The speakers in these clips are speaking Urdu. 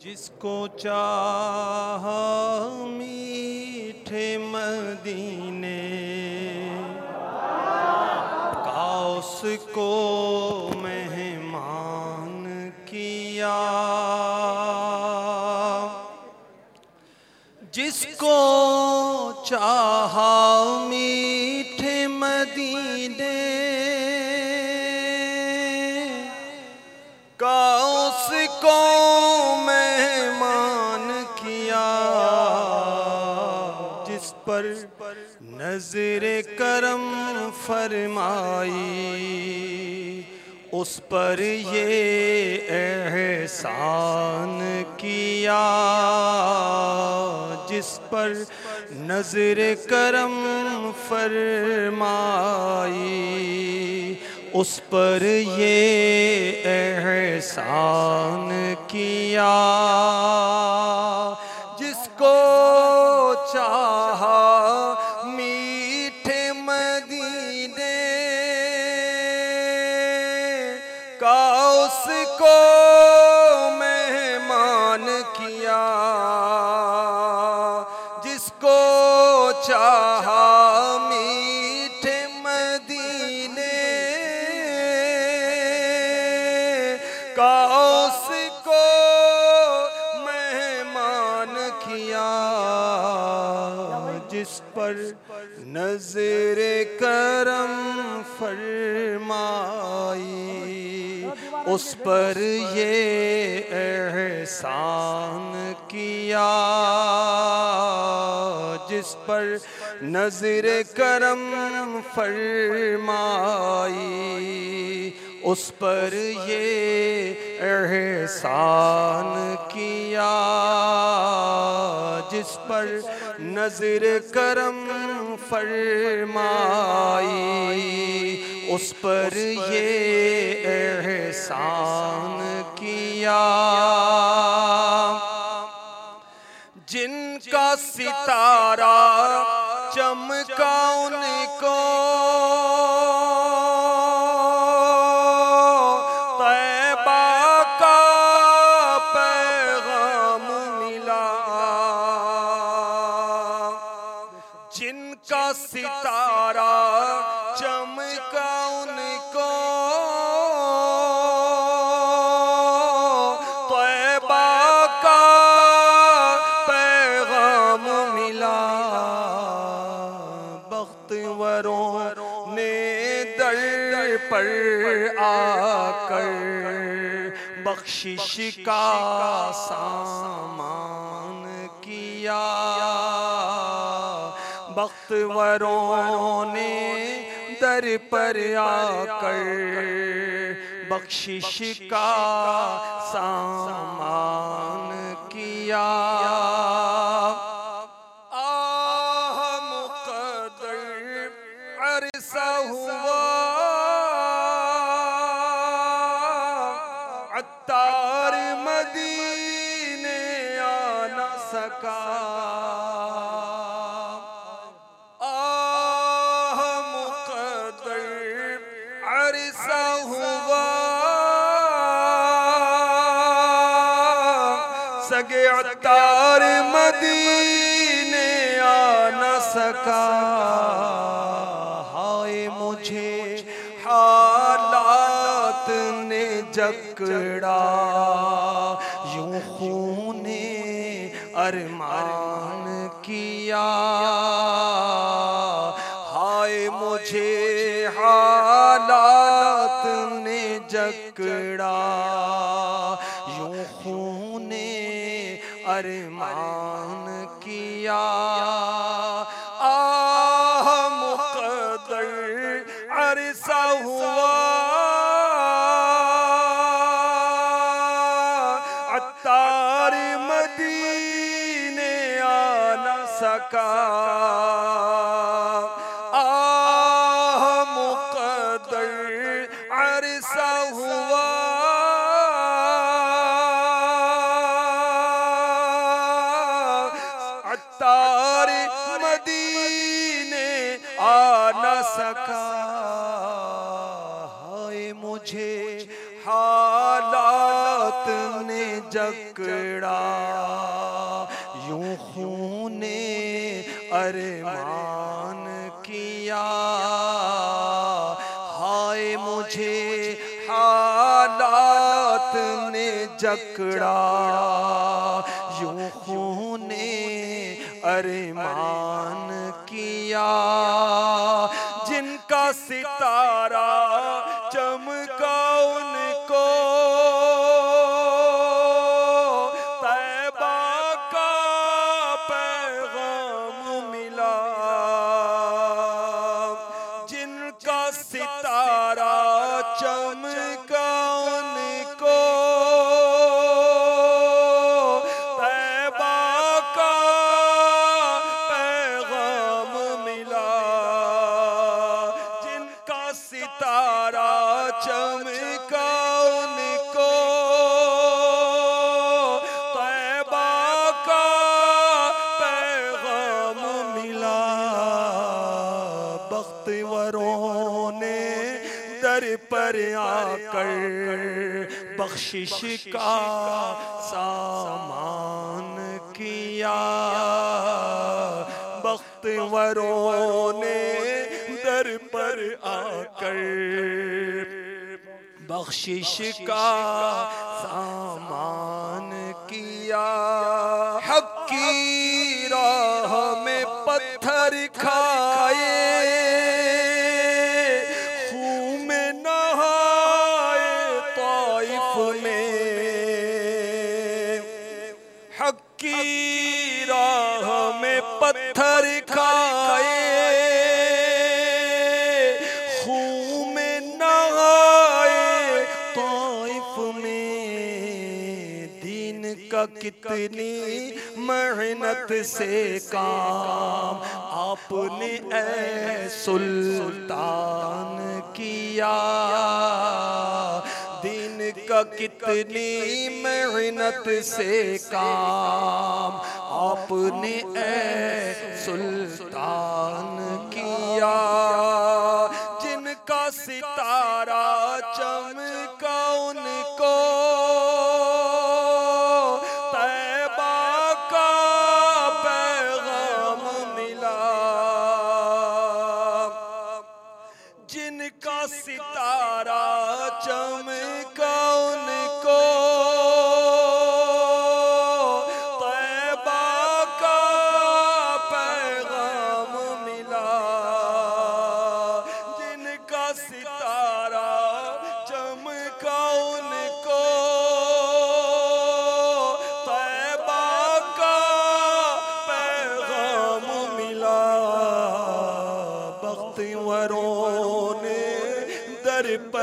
جس کو چاہا میٹھے مدینے کاؤس کو مہمان کیا جس کو چاہا میٹھے مدینے کا اس کو نظر کرم فرمائی، اس پر یہ احسان کیا، جس پر نظر کرم فرمائی، اس پر یہ احسان کیا۔ جس کو چاہا میٹھے اس کو مہمان کیا، جس پر نظر کرم فرمائی، اس پر یہ احسان کیا، جس پر نظر کرم فرمائی اس پر یہ احسان کیا، جس پر نظر کرم فرمائی، اس پر یہ احسان کیا۔ جن کا ستارہ چمکا ان ستارہ چمکا ان کو طیبہ کا پیغام ملا بخت وروں نے در پر آ کر بخشش کا سامان کیا بخت وروں نے در پر آ کر بخشش کا سامان کیا۔ سکا۔ ہائے مجھے حالات نے جکڑا۔ یوں خون ارمان کیا۔ ہائے مجھے حالات نے جکڑا۔ یوں خون ارمان کیا۔ سکا۔ آہ، مقدر عرصہ ہوا۔ عطار مدینے آ نہ سکا۔ ہائے، مجھے حالات نے جکڑا۔ ارمان کیا؟ ہائے مجھے حالات نے جکڑا، یوں خون نے ارمان کیا، جن کا ستارہ چمکا در آ کر، بخشش کا سامان کیا۔ بختوروں نے در پر آ کر، بخشش کا سامان کیا۔ حق کی راہ میں پتھر کھائے کا کتنی محنت سے کام آپ نے اے سلطان کیا؟ دین کا کتنی محنت سے کام آپ نے اے سلطان تارا چمکا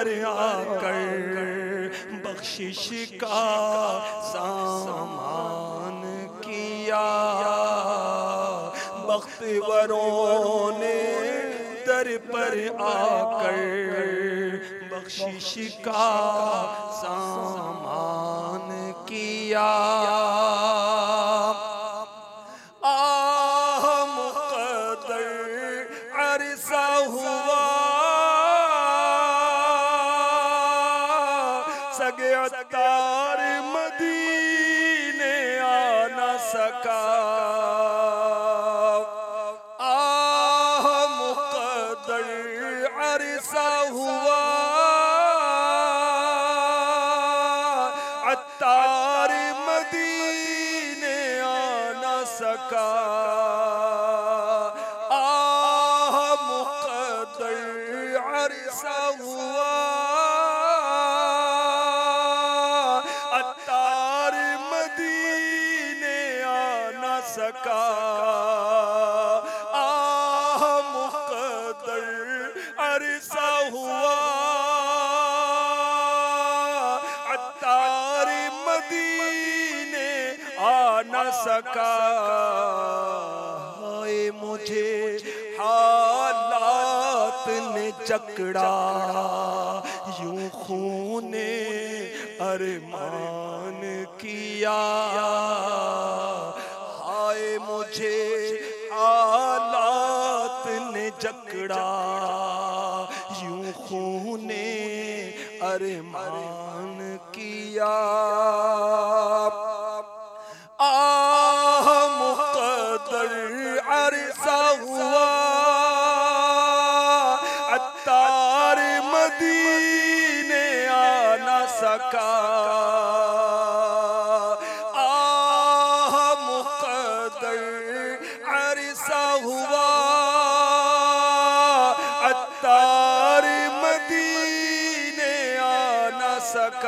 در پر آ کر بخشش کا سامان کیا۔ بختوروں نے در پر آ کر بخشش کا سامان کیا۔ سگے اتار مدینے آ نہ سکا۔ آہ مقدر عرصہ ہوا۔ اتار مدینے آ نہ سکا۔ سکا۔ ہائے مجھے حالات نے جکڑا۔ یوں خون نے ارمان کیا۔ ہائے مجھے حالات نے جکڑا۔ یوں خون ارمان کیا۔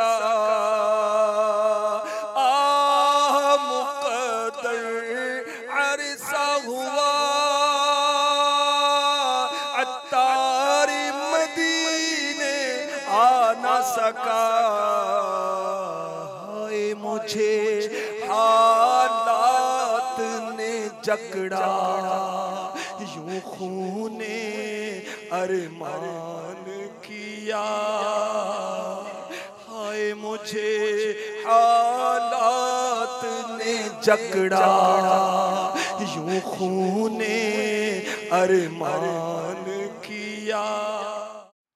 سکا آہ مقدر عرصہ ہوا اتار مدینے آ نہ سکا۔ ہائے مجھے حالات نے جکڑا یوں خون ارمان کیا۔ ہائے مجھے حالات نے جکڑا یوں خون ارمان کیا۔